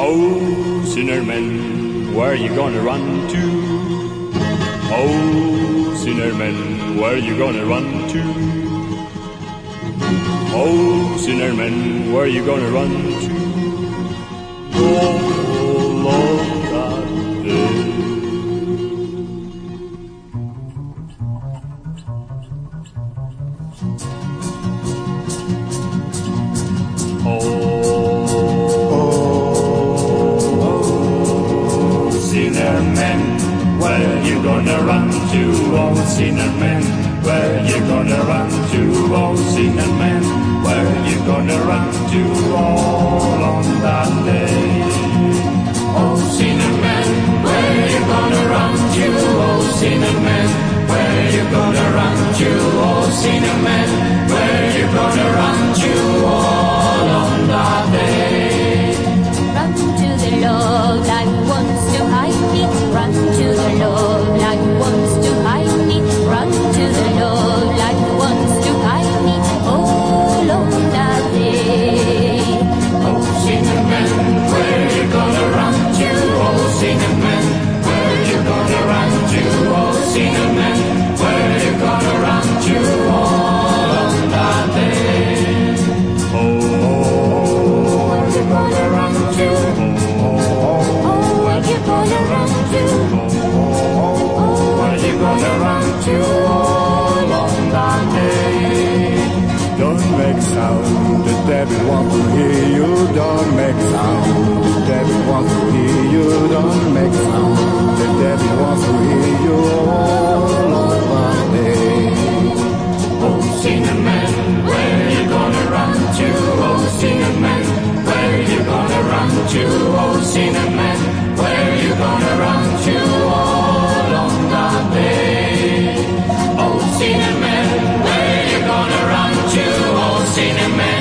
Oh, Sinnerman, where you gonna run to? Oh, Sinnerman, where you gonna run to? Oh, Sinnerman, where you gonna run to? Oh, you gonna run to? Oh, sinner man, where you gonna run to? Oh, sinner man, where you gonna run to? All on that day. Oh, sinner man, where you gonna run to? Oh, sinner man, where you gonna run to? Oh, sinner man, where you gonna to? All on that day. Don't make sound, the devil wants to hear you. Don't make sound, the devil wants to hear you. Don't make sound, devil wants to hear you all over day. Oh, sinner man, where you gonna run to? Oh, sinner man, where you gonna run to? Oh, sinner man, where you gonna oh, cinema.